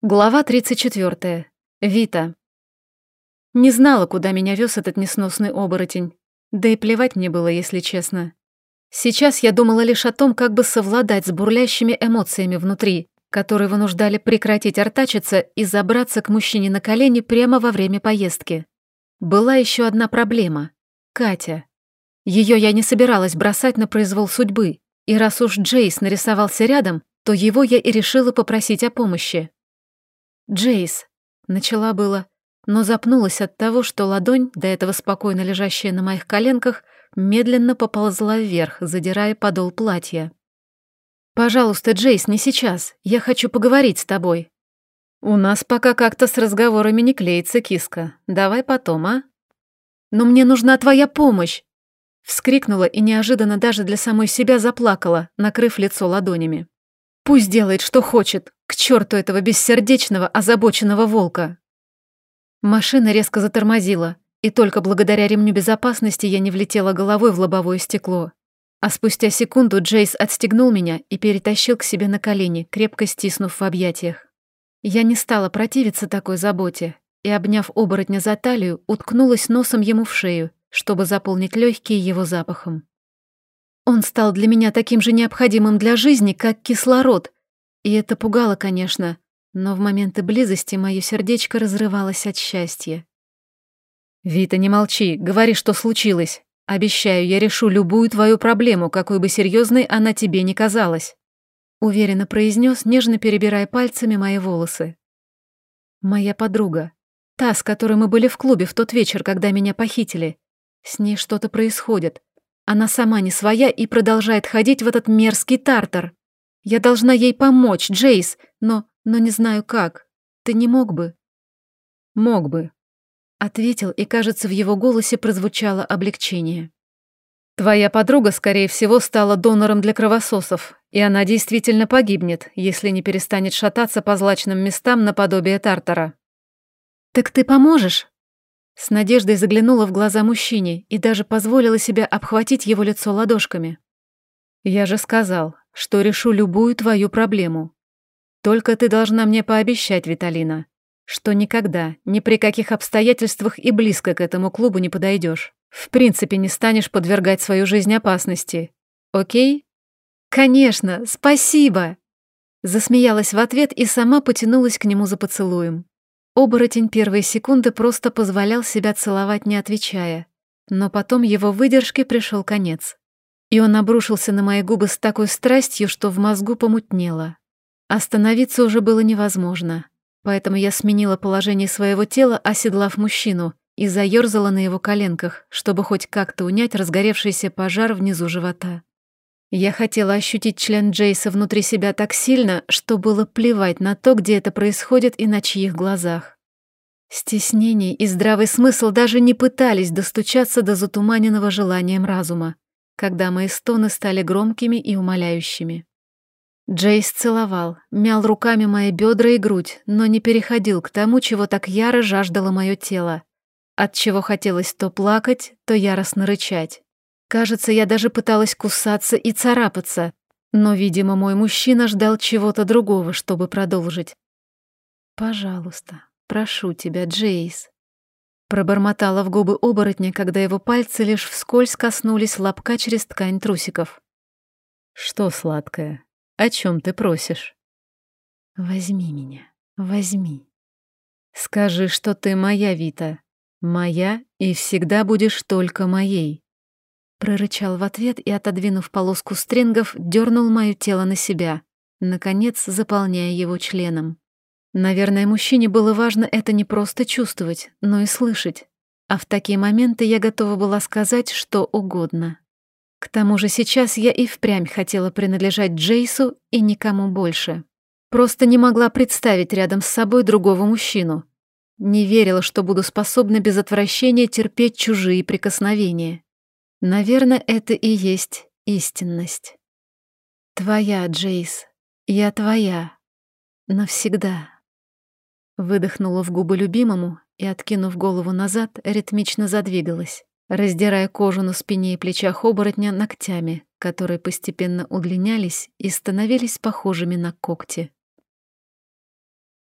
Глава 34. Вита. Не знала, куда меня вез этот несносный оборотень. Да и плевать мне было, если честно. Сейчас я думала лишь о том, как бы совладать с бурлящими эмоциями внутри, которые вынуждали прекратить артачиться и забраться к мужчине на колени прямо во время поездки. Была еще одна проблема — Катя. Ее я не собиралась бросать на произвол судьбы, и раз уж Джейс нарисовался рядом, то его я и решила попросить о помощи. «Джейс», — начала было, но запнулась от того, что ладонь, до этого спокойно лежащая на моих коленках, медленно поползла вверх, задирая подол платья. «Пожалуйста, Джейс, не сейчас. Я хочу поговорить с тобой». «У нас пока как-то с разговорами не клеится, киска. Давай потом, а?» «Но мне нужна твоя помощь!» Вскрикнула и неожиданно даже для самой себя заплакала, накрыв лицо ладонями. Пусть делает, что хочет. Черту этого бессердечного, озабоченного волка. Машина резко затормозила, и только благодаря ремню безопасности я не влетела головой в лобовое стекло. А спустя секунду Джейс отстегнул меня и перетащил к себе на колени, крепко стиснув в объятиях. Я не стала противиться такой заботе и, обняв оборотня за талию, уткнулась носом ему в шею, чтобы заполнить легкие его запахом. Он стал для меня таким же необходимым для жизни, как кислород. И это пугало, конечно, но в моменты близости мое сердечко разрывалось от счастья. «Вита, не молчи, говори, что случилось. Обещаю, я решу любую твою проблему, какой бы серьезной она тебе ни казалась», уверенно произнес, нежно перебирая пальцами мои волосы. «Моя подруга, та, с которой мы были в клубе в тот вечер, когда меня похитили. С ней что-то происходит. Она сама не своя и продолжает ходить в этот мерзкий тартар. Я должна ей помочь, Джейс, но... но не знаю как. Ты не мог бы?» «Мог бы», — ответил, и, кажется, в его голосе прозвучало облегчение. «Твоя подруга, скорее всего, стала донором для кровососов, и она действительно погибнет, если не перестанет шататься по злачным местам наподобие Тартара». «Так ты поможешь?» С надеждой заглянула в глаза мужчине и даже позволила себе обхватить его лицо ладошками. «Я же сказал, что решу любую твою проблему. Только ты должна мне пообещать, Виталина, что никогда, ни при каких обстоятельствах и близко к этому клубу не подойдешь. В принципе, не станешь подвергать свою жизнь опасности. Окей?» «Конечно, спасибо!» Засмеялась в ответ и сама потянулась к нему за поцелуем. Оборотень первые секунды просто позволял себя целовать, не отвечая. Но потом его выдержке пришел конец. И он обрушился на мои губы с такой страстью, что в мозгу помутнело. Остановиться уже было невозможно. Поэтому я сменила положение своего тела, оседлав мужчину, и заёрзала на его коленках, чтобы хоть как-то унять разгоревшийся пожар внизу живота. Я хотела ощутить член Джейса внутри себя так сильно, что было плевать на то, где это происходит и на чьих глазах. Стеснение и здравый смысл даже не пытались достучаться до затуманенного желанием разума, когда мои стоны стали громкими и умоляющими. Джейс целовал, мял руками мои бедра и грудь, но не переходил к тому, чего так яро жаждало мое тело, от чего хотелось то плакать, то яростно рычать. Кажется, я даже пыталась кусаться и царапаться, но, видимо, мой мужчина ждал чего-то другого, чтобы продолжить. «Пожалуйста, прошу тебя, Джейс», пробормотала в губы оборотня, когда его пальцы лишь вскользь коснулись лобка через ткань трусиков. «Что, сладкое, о чем ты просишь?» «Возьми меня, возьми». «Скажи, что ты моя, Вита, моя и всегда будешь только моей». Прорычал в ответ и, отодвинув полоску стрингов, дернул мое тело на себя, наконец заполняя его членом. Наверное, мужчине было важно это не просто чувствовать, но и слышать. А в такие моменты я готова была сказать что угодно. К тому же сейчас я и впрямь хотела принадлежать Джейсу и никому больше. Просто не могла представить рядом с собой другого мужчину. Не верила, что буду способна без отвращения терпеть чужие прикосновения. Наверное, это и есть истинность. Твоя, Джейс, я твоя. Навсегда. Выдохнула в губы любимому и, откинув голову назад, ритмично задвигалась, раздирая кожу на спине и плечах оборотня ногтями, которые постепенно удлинялись и становились похожими на когти.